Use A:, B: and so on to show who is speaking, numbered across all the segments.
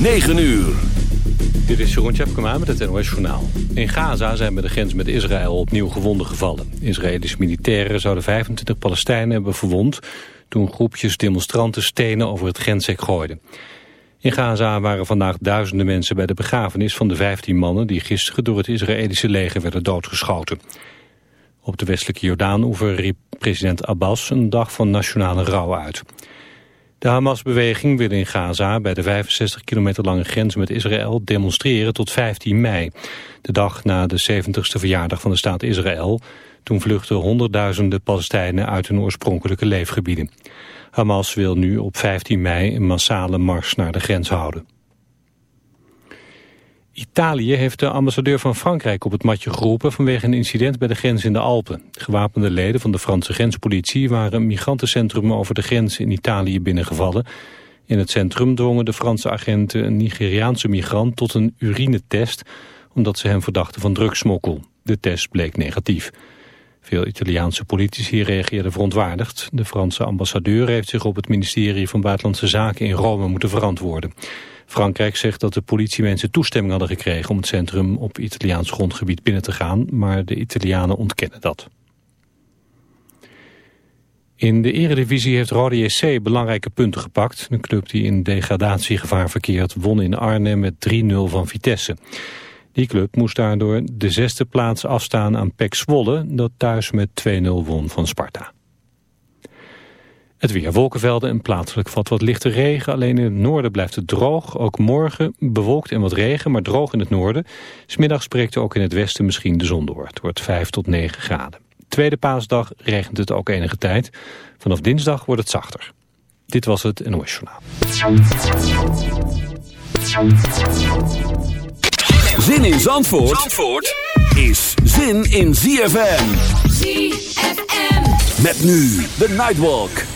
A: 9 uur.
B: Dit is Jeroen Tjepkema met het NOS Journaal. In Gaza zijn bij de grens met Israël opnieuw gewonden gevallen. Israëlische militairen zouden 25 Palestijnen hebben verwond... toen groepjes demonstranten stenen over het grenshek gooiden. In Gaza waren vandaag duizenden mensen bij de begrafenis van de 15 mannen... die gisteren door het Israëlische leger werden doodgeschoten. Op de westelijke Jordaan-oever riep president Abbas een dag van nationale rouw uit... De Hamas-beweging wil in Gaza bij de 65 kilometer lange grens met Israël demonstreren tot 15 mei. De dag na de 70ste verjaardag van de staat Israël. Toen vluchtten honderdduizenden Palestijnen uit hun oorspronkelijke leefgebieden. Hamas wil nu op 15 mei een massale mars naar de grens houden. Italië heeft de ambassadeur van Frankrijk op het matje geroepen vanwege een incident bij de grens in de Alpen. Gewapende leden van de Franse grenspolitie waren een migrantencentrum over de grens in Italië binnengevallen. In het centrum dwongen de Franse agenten een Nigeriaanse migrant tot een urinetest omdat ze hem verdachten van drugsmokkel. De test bleek negatief. Veel Italiaanse politici reageerden verontwaardigd. De Franse ambassadeur heeft zich op het ministerie van Buitenlandse Zaken in Rome moeten verantwoorden. Frankrijk zegt dat de politiemensen toestemming hadden gekregen om het centrum op Italiaans grondgebied binnen te gaan, maar de Italianen ontkennen dat. In de eredivisie heeft Rode JC belangrijke punten gepakt. Een club die in degradatiegevaar verkeert won in Arnhem met 3-0 van Vitesse. Die club moest daardoor de zesde plaats afstaan aan PEC Zwolle... dat thuis met 2-0 won van Sparta. Het weer wolkenvelden en plaatselijk valt wat lichte regen. Alleen in het noorden blijft het droog. Ook morgen bewolkt en wat regen, maar droog in het noorden. Smiddags spreekt er ook in het westen misschien de zon door. Het wordt 5 tot 9 graden. Tweede paasdag regent het ook enige tijd. Vanaf dinsdag wordt het zachter. Dit was het NOS Journaal.
A: Zin in Zandvoort, Zandvoort is zin in ZFM. ZFM. Met nu de Nightwalk.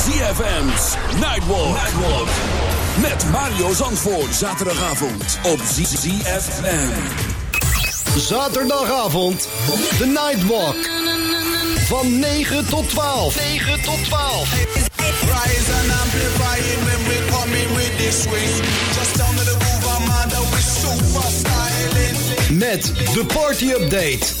A: ZFM's Nightwalk. Nightwalk. Met Mario Zandvoort. Zaterdagavond op ZFM.
C: Zaterdagavond. De Nightwalk. Van 9 tot 12. 9 tot 12.
D: Rise and amplifying when we come in with this swing. Just down to the groove, I'm under with super styling.
C: Met de party update.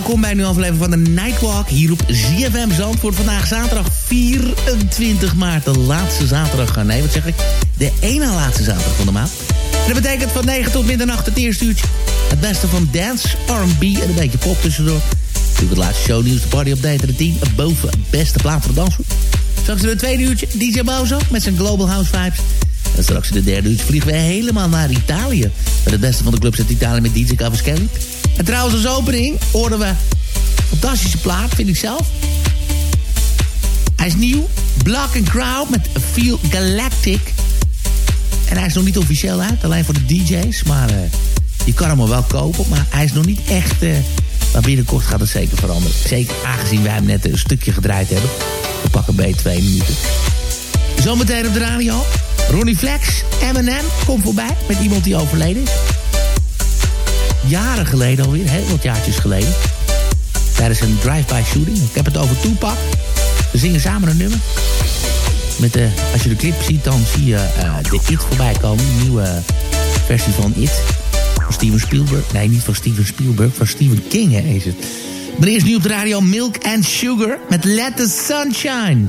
E: Welkom bij een nieuwe aflevering van de Nightwalk hier op ZFM Zandvoort. Vandaag zaterdag 24 maart, de laatste zaterdag. Nee, wat zeg ik? De ene laatste zaterdag van de maand. En dat betekent van 9 tot middernacht het eerste uurtje. Het beste van dance, R&B en een beetje pop tussendoor. Natuurlijk het laatste shownieuws, de party update en de 10 boven beste plaat voor de dansvoet. Straks in het tweede uurtje DJ Bozo met zijn Global House Vibes. En straks in de derde uurtje vliegen we helemaal naar Italië. Met het beste van de clubs uit Italië met DJ Cavaschelli. En trouwens als opening hoorden we... Fantastische plaat, vind ik zelf. Hij is nieuw. Black and Crowd met Feel Galactic. En hij is nog niet officieel uit, alleen voor de DJ's. Maar uh, je kan hem wel kopen. Maar hij is nog niet echt... Uh, maar binnenkort gaat het zeker veranderen. Zeker aangezien wij hem net een stukje gedraaid hebben. We pakken bij twee minuten. Zometeen op de radio. Ronnie Flex, Eminem, komt voorbij met iemand die overleden is. Jaren geleden alweer, heel wat jaartjes geleden. Tijdens een drive-by shooting. Ik heb het over Tupac. We zingen samen een nummer. Met de, als je de clip ziet, dan zie je uh, de It voorbij komen. Een nieuwe versie van It. Van Steven Spielberg. Nee, niet van Steven Spielberg. Van Stephen King hè, is het. Maar eerst nu op de radio Milk and Sugar met Let the Sunshine.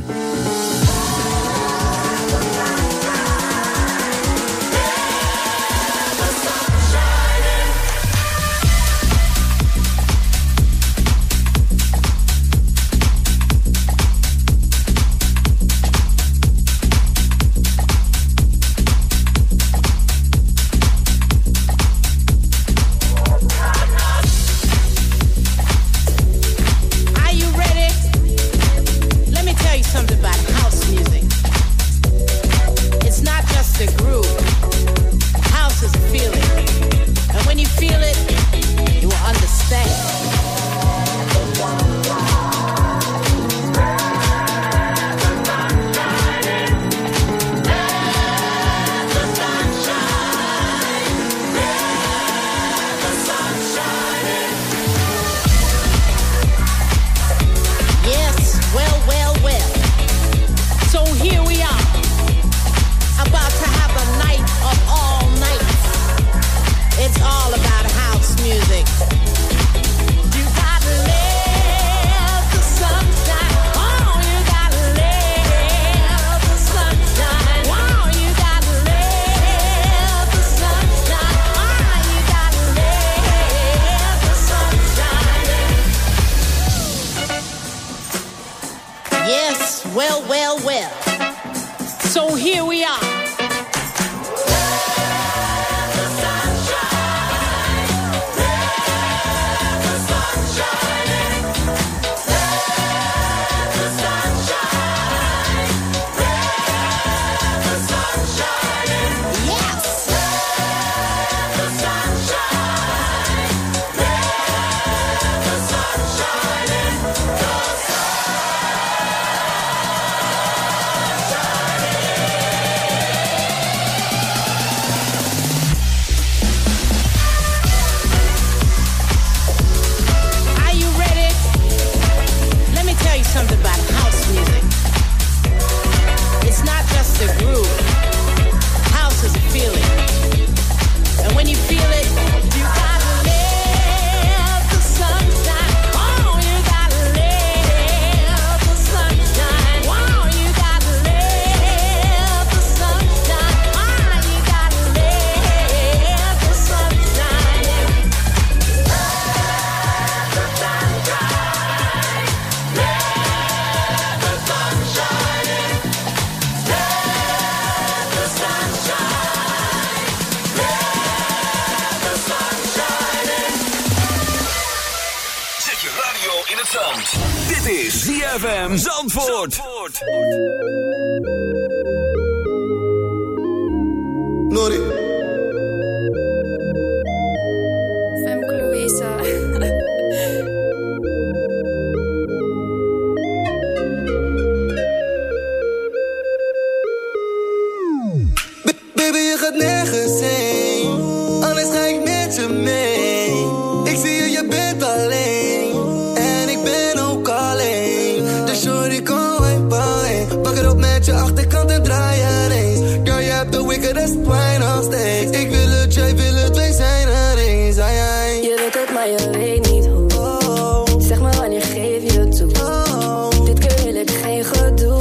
F: maar je weet niet hoe. Zeg maar wanneer
G: geef je toe. Dit keer
F: wil ik geen gedoe.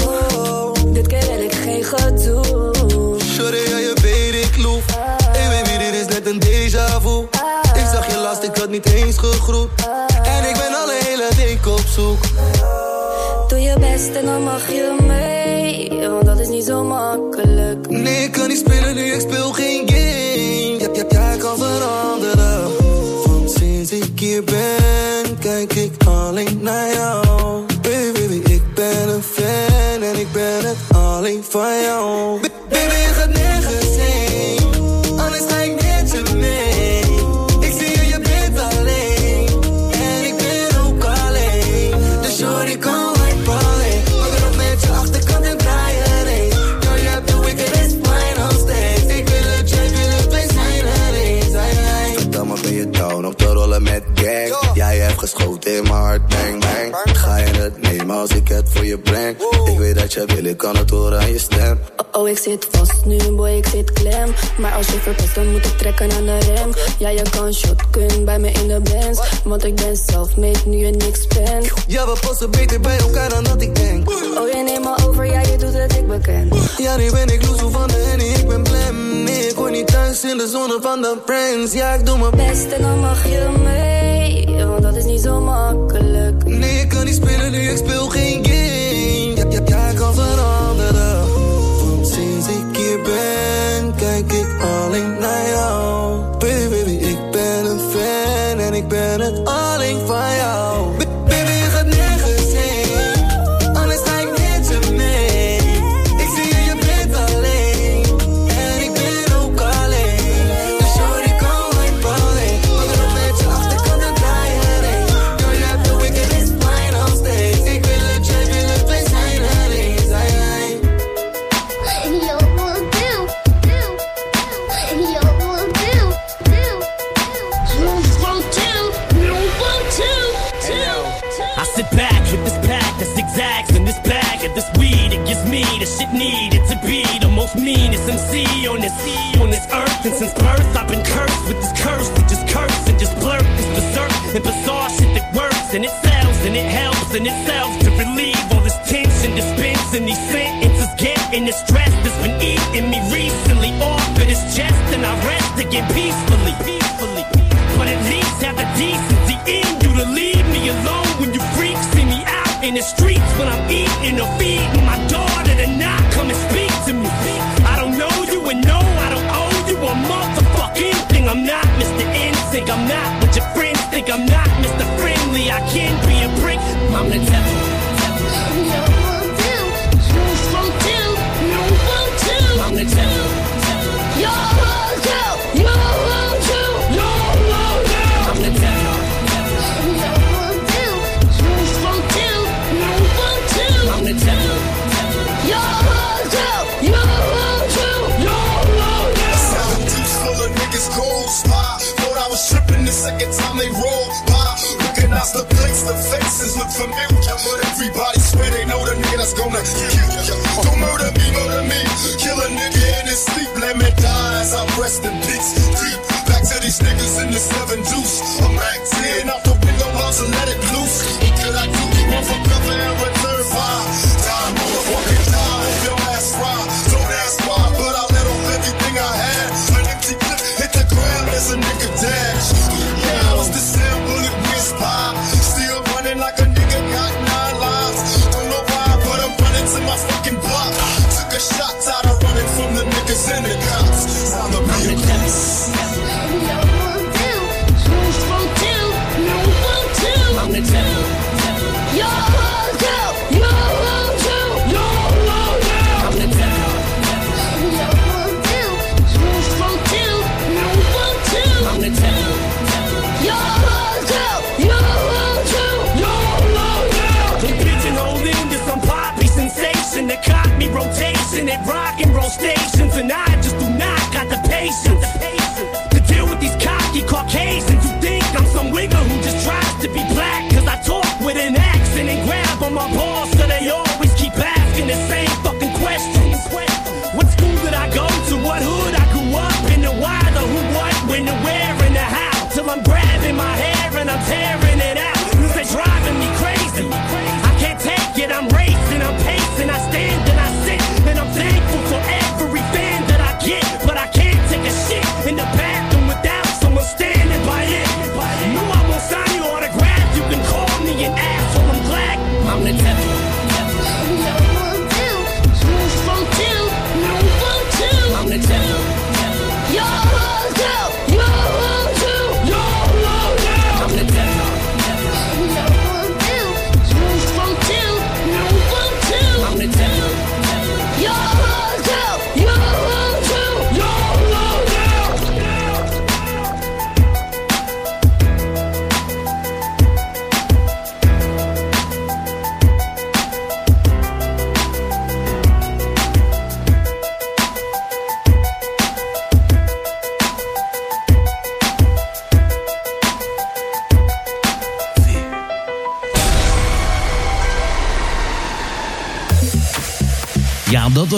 F: Dit keer wil ik geen gedoe. Sorry, ja, je weet ik loef. Hey baby, dit is net een déjà vu. Ik zag je last, ik had niet eens gegroet. En ik ben alle hele week op zoek. Doe je best en dan mag je mee.
H: Want dat is niet zo makkelijk. Nee, ik kan niet spelen nu, ik speel geen for you. Ik heb het voor je prank. Ik weet dat je wil, kan het horen aan je stem.
G: Oh, oh, ik zit vast nu, boy, ik zit klem. Maar als je verpest, dan moet ik trekken aan de rem. Ja, je kan shotgun bij me in de bands. Want ik ben zelf made, nu je niks bent.
F: Ja, we passen beter bij elkaar dan dat ik denk.
G: Oh, je neemt me over, ja, je doet het ik bekend
F: Ja, nu ben ik loezo van de en ik ben blem. Nee, ik hoor niet thuis in de zone van de friends. Ja, ik doe mijn
G: best en dan mag je mee Want dat is niet zo makkelijk.
F: Ik kan niet spelen nu, ik speel geen game. Ja, ja, ja, kan veranderen. Want sinds ik hier ben, kijk ik alleen naar jou. Baby, ik ben een fan en ik ben het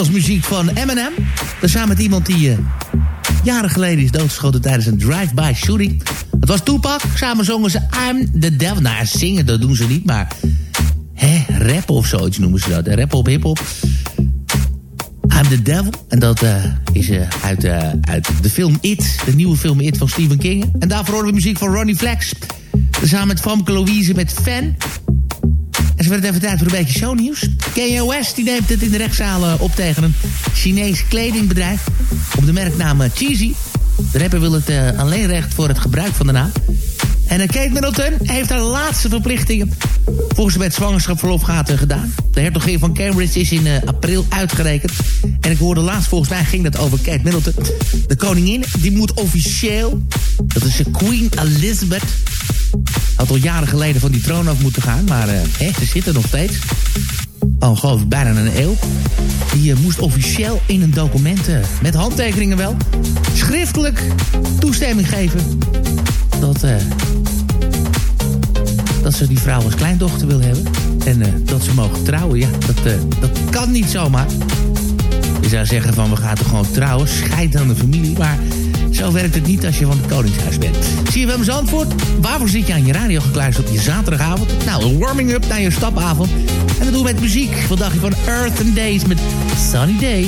I: was
E: muziek van Eminem. Samen met iemand die uh, jaren geleden is doodgeschoten tijdens een drive-by shooting. Het was Tupac. Samen zongen ze I'm the Devil. Nou, zingen, dat doen ze niet, maar... Hè, rappen of zoiets noemen ze dat. Rappen op hip-hop. I'm the Devil. En dat uh, is uh, uit, uit de film It. De nieuwe film It van Stephen King. En daarvoor horen we muziek van Ronnie Flex. Samen met Famke Louise met Fan. En ze werd even tijd voor een beetje shownieuws. West die neemt het in de rechtszaal op tegen een Chinees kledingbedrijf. Op de merknaam Cheesy. De rapper wil het uh, alleen recht voor het gebruik van de naam. En Kate Middleton heeft haar laatste verplichtingen volgens met zwangerschapsverlof gaat gedaan. De hertogin van Cambridge is in april uitgerekend. En ik hoorde laatst, volgens mij ging dat over Kate Middleton. De koningin, die moet officieel, dat is Queen Elizabeth... had al jaren geleden van die troon af moeten gaan, maar hè, ze zit er nog steeds. Al geloof ik bijna een eeuw. Die moest officieel in een document, met handtekeningen wel... schriftelijk toestemming geven dat, uh, dat ze die vrouw als kleindochter wil hebben. En dat ze mogen trouwen. Ja, dat, dat kan niet zomaar. Je zou zeggen van we gaan toch gewoon trouwen. Scheid dan de familie. Maar zo werkt het niet als je van het Koningshuis bent. Zie je eens antwoord? Waarvoor zit je aan je radio gekluisterd op je zaterdagavond? Nou, een warming-up naar je stapavond. En dat doen we met muziek. Dacht je van Earth and Days met Sunny Day?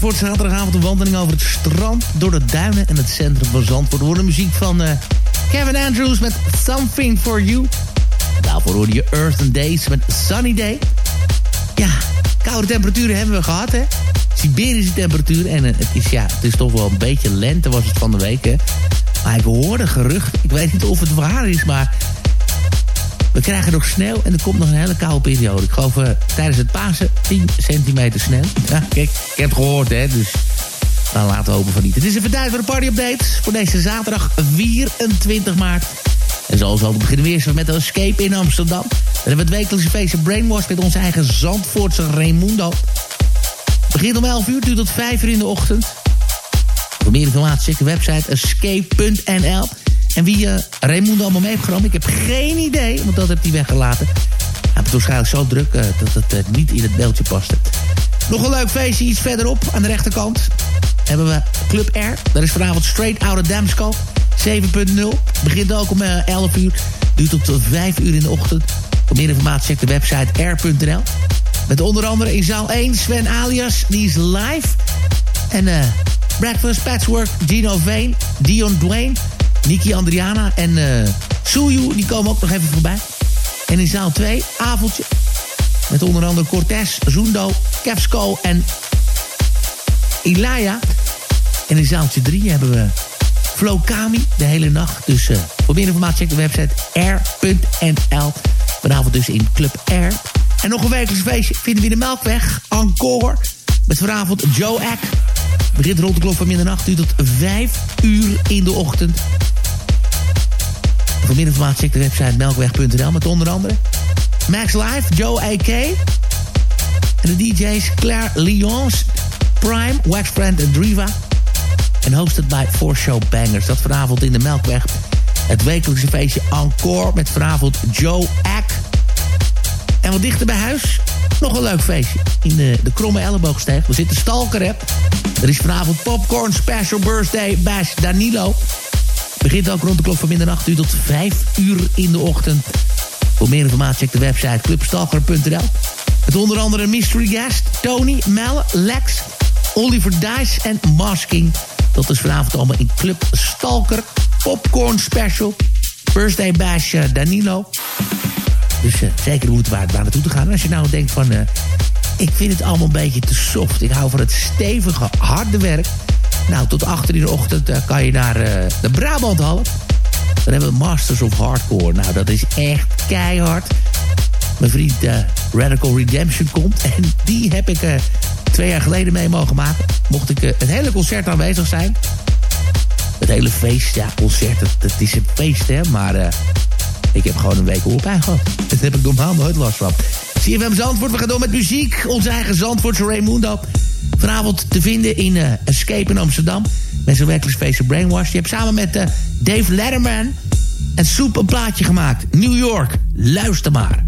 E: Zandvoort, zaterdagavond een wandeling over het strand... door de duinen en het centrum van Zandvoort. We horen muziek van uh, Kevin Andrews met Something For You. Daarvoor hoorde je Earth and Days met Sunny Day. Ja, koude temperaturen hebben we gehad, hè. Siberische temperatuur. En uh, het, is, ja, het is toch wel een beetje lente was het van de week, hè. Maar ik hoorde gerucht, ik weet niet of het waar is, maar... We krijgen nog sneeuw en er komt nog een hele koude periode. Ik geloof uh, tijdens het Pasen 10 centimeter sneeuw. Ja, kijk, ik heb het gehoord, hè, dus... Dan laten we hopen van niet. Het is even tijd voor de party-update voor deze zaterdag 24 maart. En zoals al beginnen we eerst met de Escape in Amsterdam. Dan hebben we het wekelijkse feestje Brainwash met onze eigen Zandvoortse Raimundo. Het begint om 11 uur, duurt tot 5 uur in de ochtend. Voor meer informatie check de website escape.nl. En wie uh, Raimundo allemaal mee heeft genomen, ik heb geen idee, want dat heeft hij weggelaten. Hij het waarschijnlijk zo druk uh, dat het uh, niet in het beeldje paste. Nog een leuk feestje, iets verderop aan de rechterkant. Hebben we Club R. Dat is vanavond Straight Out of Damsco. 7.0. Begint ook om 11 uur. Duurt tot 5 uur in de ochtend. Voor meer informatie check de website r.nl. Met onder andere in zaal 1 Sven Alias, die is live. En Breakfast, Patchwork, Gino Vane, Dion Dwayne, Niki Andriana en uh, Suyu, die komen ook nog even voorbij. En in zaal 2, avondje. Met onder andere Cortez, Zundo, Kevsko en Ilaya. En in zaaltje 3 hebben we Flo Kami de hele nacht. Dus uh, voor meer informatie check de website r.nl. Vanavond dus in Club R. En nog een wekelijks feestje vinden we in de Melkweg. Encore. Met vanavond Joe Ack. Begint rond de klok van middernacht. Duurt tot 5 uur in de ochtend. Voor meer informatie check de website melkweg.nl. Met onder andere Max Live, Joe A.K. En de DJ's Claire Lyons, Prime, Waxbrand en Driva. En hosted bij Four Show Bangers. Dat vanavond in de Melkweg. Het wekelijkse feestje Encore met vanavond Joe Ack. En wat dichter bij huis, nog een leuk feestje. In de, de Kromme Elleboogsteeg. We zitten Stalker, hè. Er is vanavond Popcorn Special Birthday Bash Danilo. Begint ook rond de klok van middernacht uur tot 5 uur in de ochtend. Voor meer informatie check de website clubstalker.nl. Met onder andere mystery guest, Tony, Mel, Lex, Oliver Dice en Masking. Dat is vanavond allemaal in Club Stalker. Popcorn Special. Birthday Bash uh, Danilo. Dus uh, zeker hoe het waard daar naartoe te gaan. Als je nou denkt van... Uh, ik vind het allemaal een beetje te soft. Ik hou van het stevige, harde werk. Nou, tot achter in de ochtend kan je naar de Brabanthal. Dan hebben we Masters of Hardcore. Nou, dat is echt keihard. Mijn vriend Radical Redemption komt. En die heb ik twee jaar geleden mee mogen maken. Mocht ik het hele concert aanwezig zijn. Het hele feest, ja, concert, het, het is een feest, hè. Maar uh, ik heb gewoon een week oorpijn gehad. Dat heb ik normaal nooit last van. CFM Zandvoort, we gaan door met muziek. Onze eigen Zandvoortse Raimundo. Vanavond te vinden in uh, Escape in Amsterdam. Met zijn werkelijk feestje Brainwash. Je hebt samen met uh, Dave Letterman en Soep een plaatje gemaakt. New York, luister maar.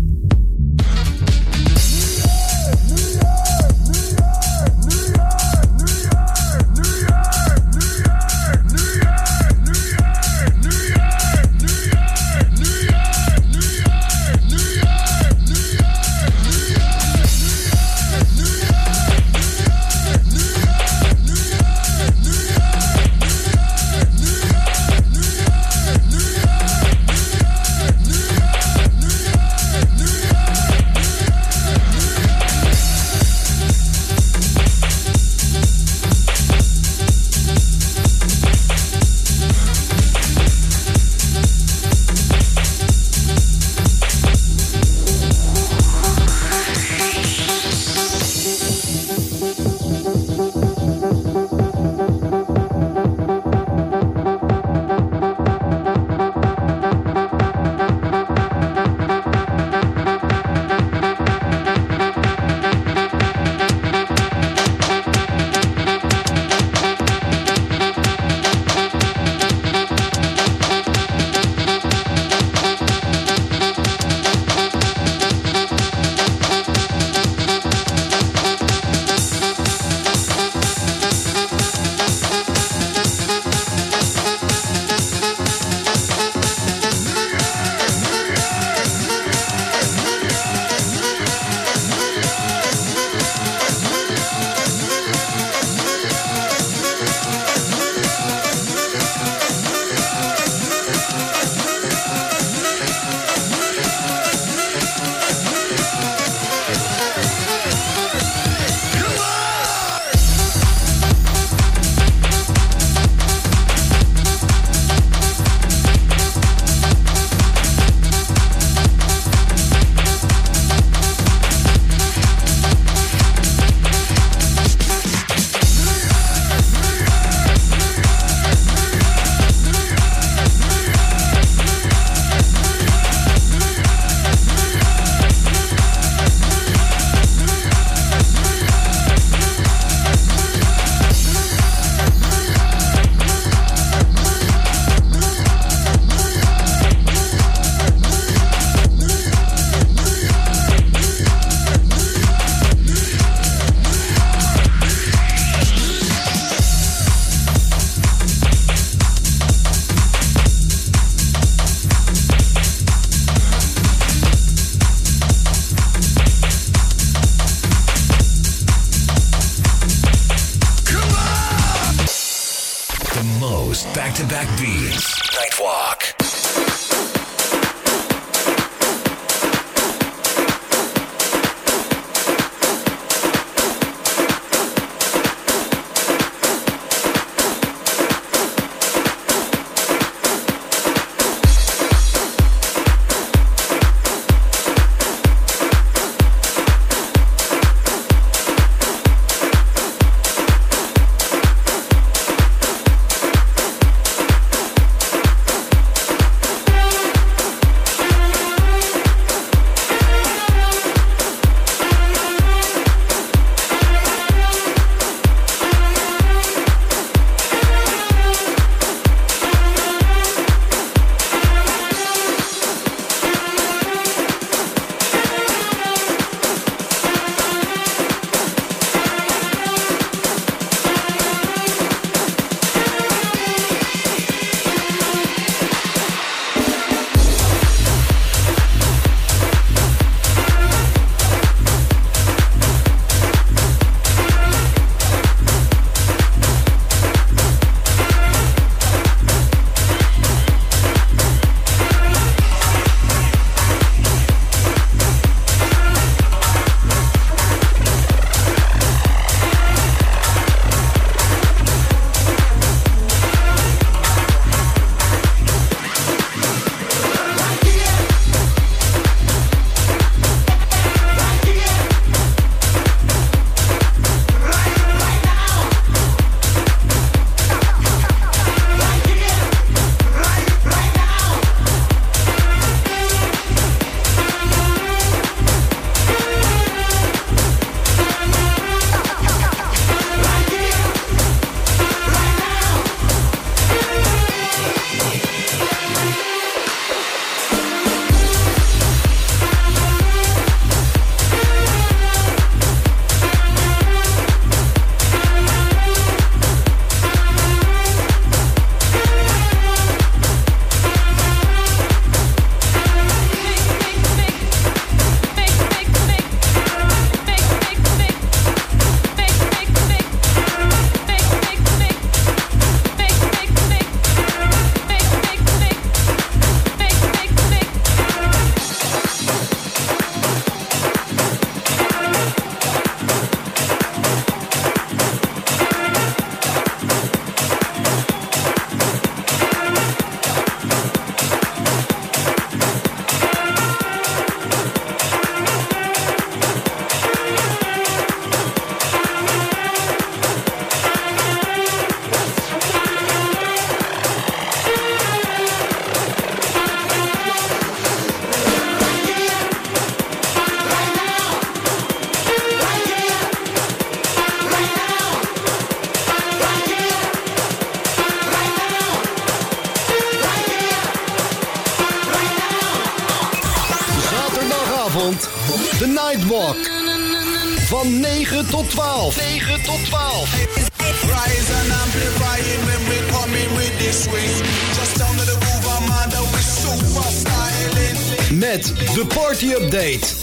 C: Met de Party Update.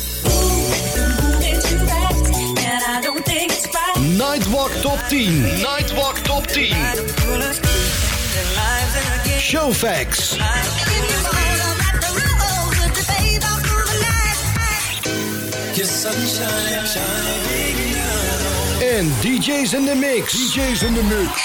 C: Nightwalk Top 10. Nightwalk Top 10. Showfax. En DJ's in the mix. DJ's in the mix.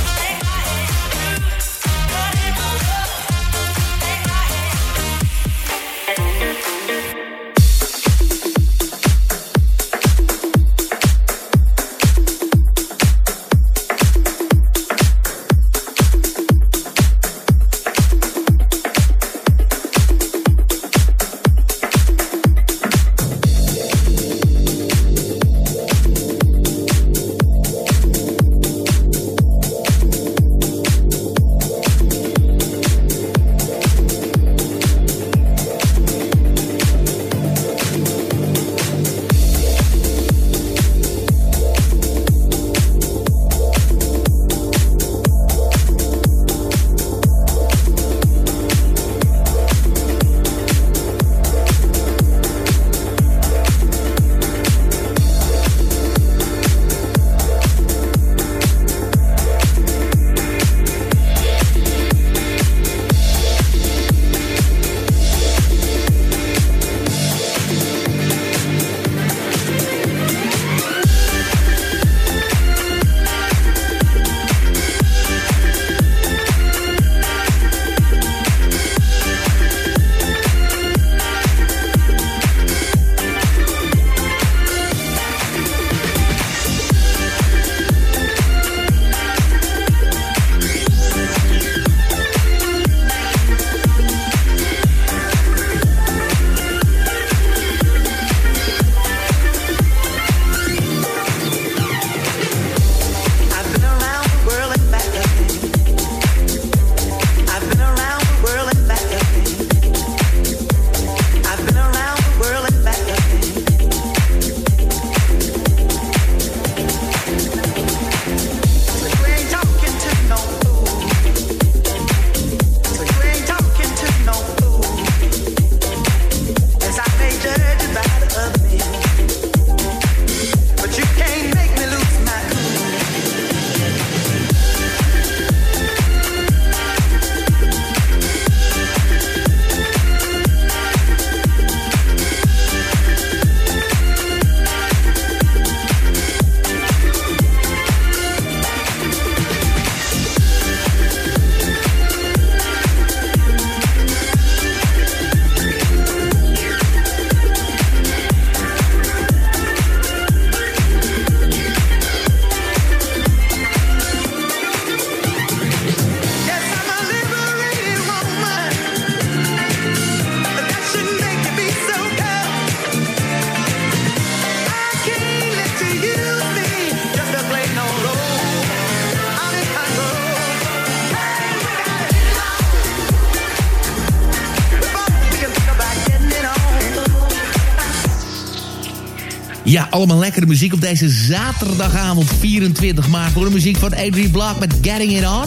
E: Ja, allemaal lekkere muziek op deze zaterdagavond 24 maart. Voor de muziek van Adrian Block met Getting It On.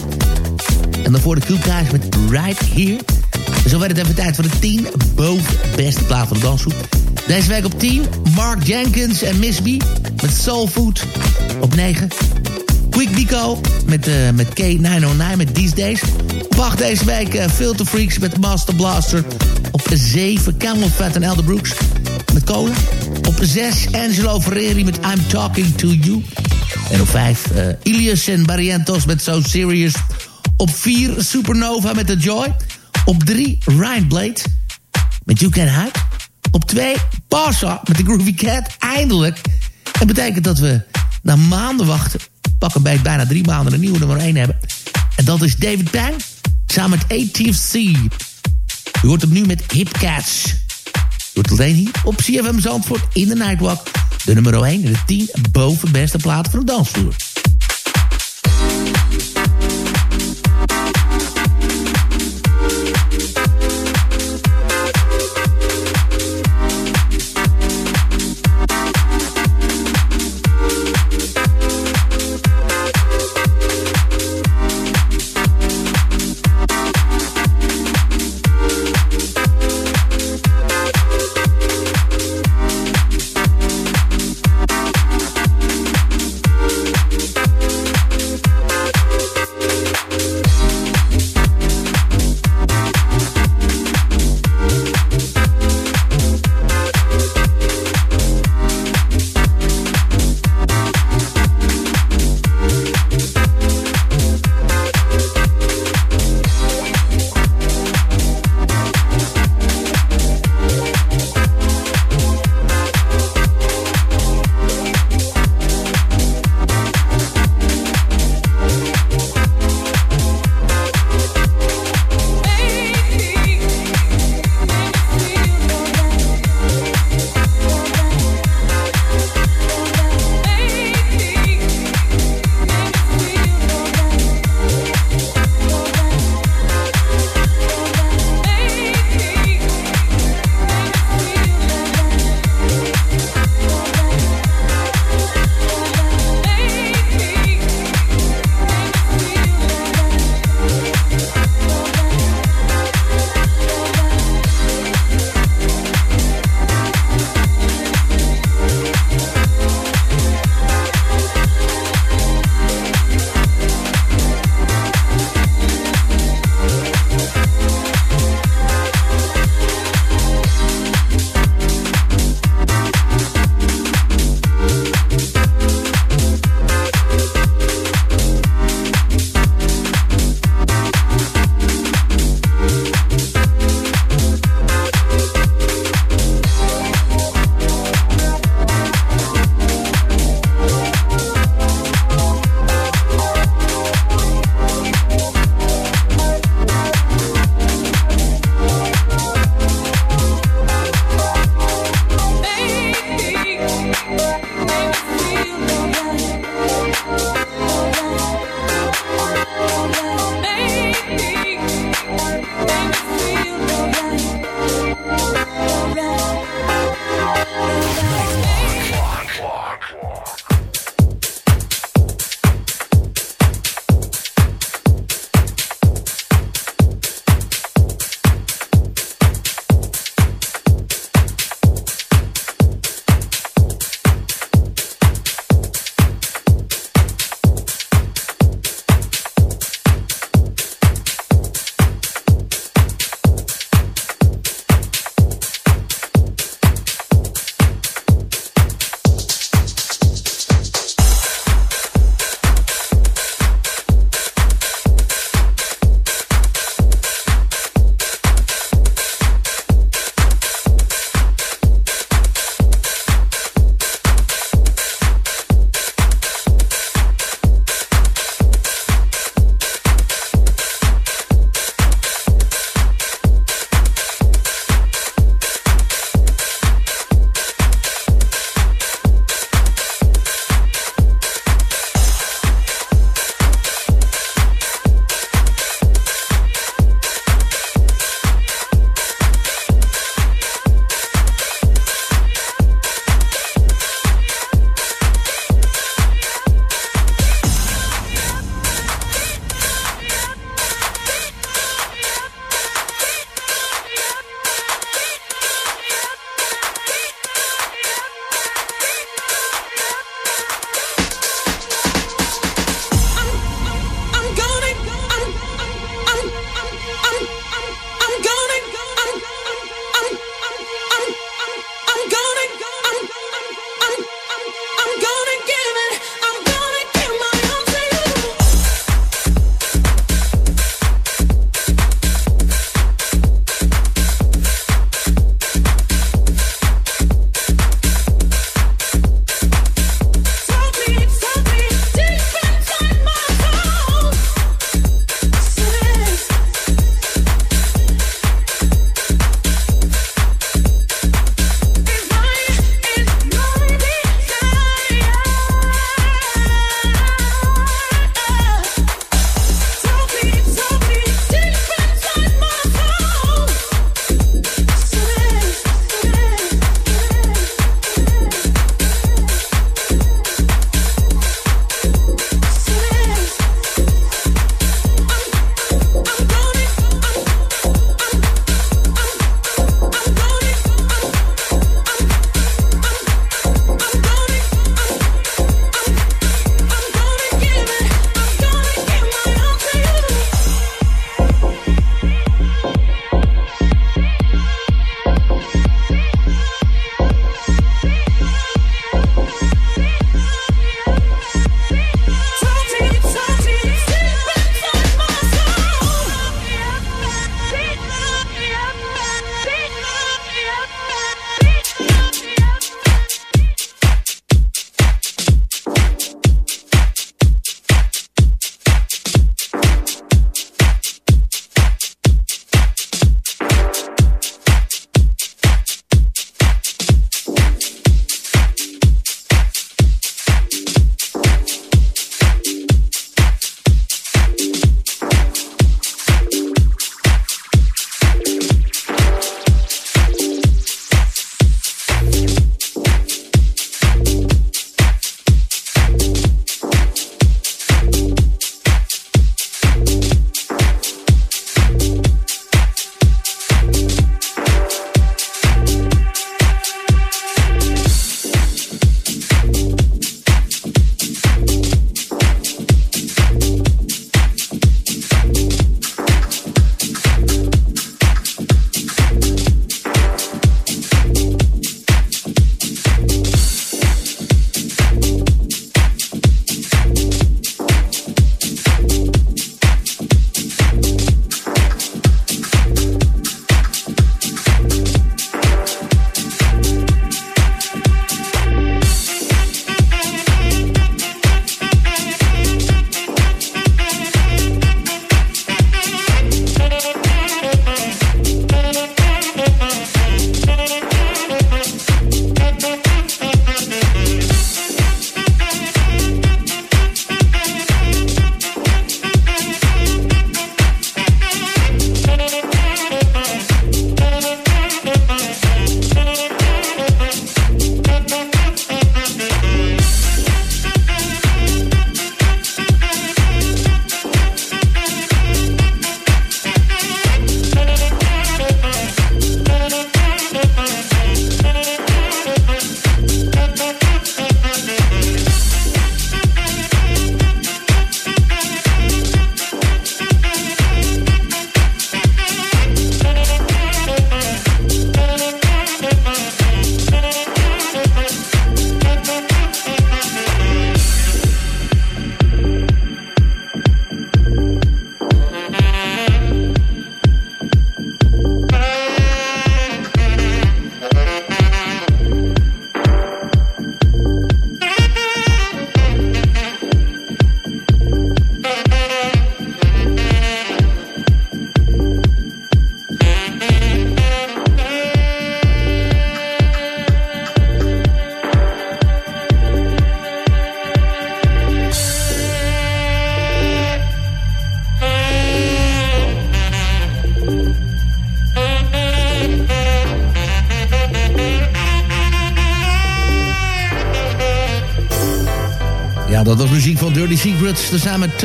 E: En dan voor de Guys met Right Here. En zo werd het even tijd voor de 10 boven beste plaat van de dansgroep. Deze week op 10 Mark Jenkins en Miss B met Soul Food. Op 9 Quick Nico met, uh, met K909 met These Days. Op 8 deze week uh, Filter Freaks met Master Blaster. Op 7 Camel Fat en Elder Brooks met Cola. Op 6 Angelo Ferreri met I'm Talking To You. En op 5 uh, Ilias en Barrientos met So Serious. Op 4 Supernova met The Joy. Op 3 Ryan Blade met You Can Hide. Op 2 Pasha met The Groovy Cat. Eindelijk. Dat betekent dat we na maanden wachten... pakken bij bijna drie maanden een nieuwe nummer 1 hebben. En dat is David Pang samen met ATFC. U hoort hem nu met Hip Cats. Hoort alleen hier op CFM Zandvoort in de Nightwalk. De nummer 1 en de 10 boven beste plaat van de dansvloer.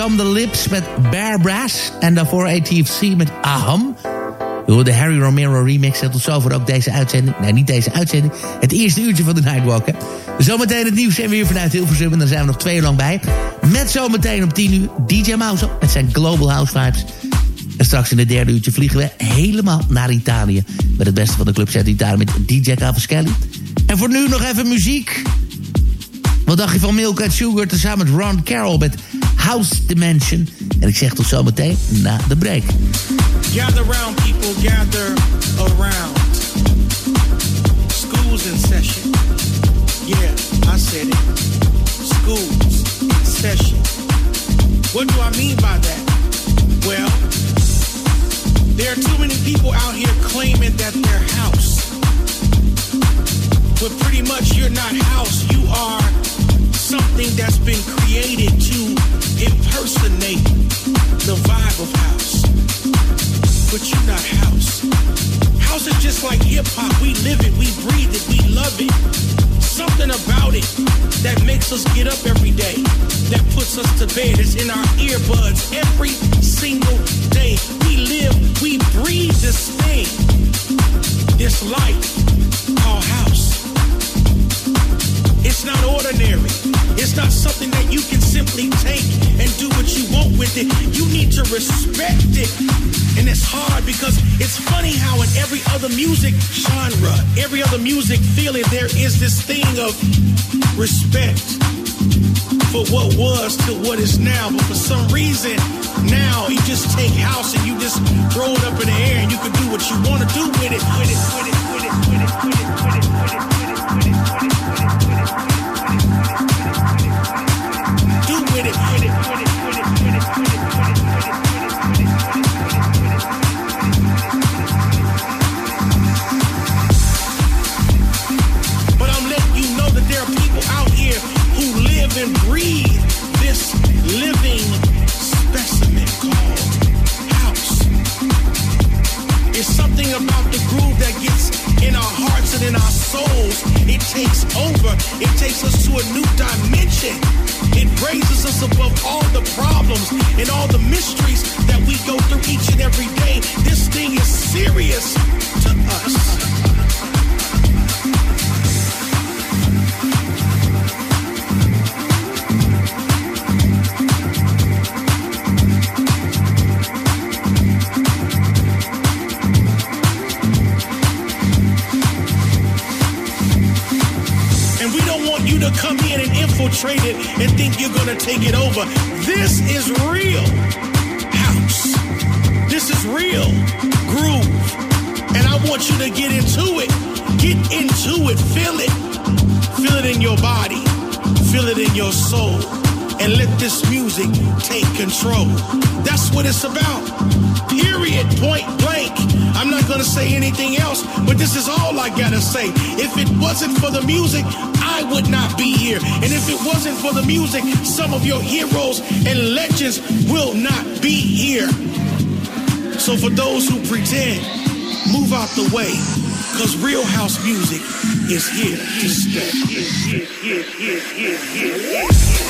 E: Become the Lips met Bear Brass. En daarvoor ATFC met Aham. De Harry Romero remix. En tot zover ook deze uitzending. Nee, niet deze uitzending. Het eerste uurtje van de Nightwalk. Hè. Zometeen het nieuws en weer vanuit Hilversum. En dan zijn we nog twee uur lang bij. Met zometeen om 10 uur DJ Mouse met zijn Global House Vibes. En straks in het derde uurtje vliegen we helemaal naar Italië. Met het beste van de clubset Italië met DJ Cavaschelli. En voor nu nog even muziek. Wat dacht je van Milk Sugar tezamen met Ron Carroll met House Dimension. En ik zeg tot zometeen na de break.
J: Gather round people, gather around. School's in session. Yeah, I said it. School's in session. What do I mean by that? Well, there are too many people out here claiming that they're house. But pretty much you're not house, you are something that's been created to impersonate the vibe of house. But you're not house. House is just like hip hop. We live it, we breathe it, we love it. Something about it that makes us get up every day, that puts us to bed. It's in our earbuds every single day. We live, we breathe this thing, this life called house. It's not ordinary. It's not something that you can simply take and do what you want with it. You need to respect it. And it's hard because it's funny how in every other music genre, every other music feeling, there is this thing of respect for what was to what is now. But for some reason, now you just take house and you just throw it up in the air and you can do what you want to do with it, with it, with it, with it, with it, with it, with it. With it. And breathe this living specimen called house. It's something about the groove that gets in our hearts and in our souls. It takes over. It takes us to a new dimension. It raises us above all the problems and all the mysteries that we go through each and every day. This thing is serious to us. Come in and infiltrate it and think you're going to take it over. This is real house. This is real groove. And I want you to get into it. Get into it. Feel it. Feel it in your body. Feel it in your soul. And let this music take control. That's what it's about. Period. Point blank. I'm not going to say anything else, but this is all I got to say. If it wasn't for the music, I would not be here. And if it wasn't for the music, some of your heroes and legends will not be here. So for those who pretend, move out the way. Cause real house music is here to
K: Fuck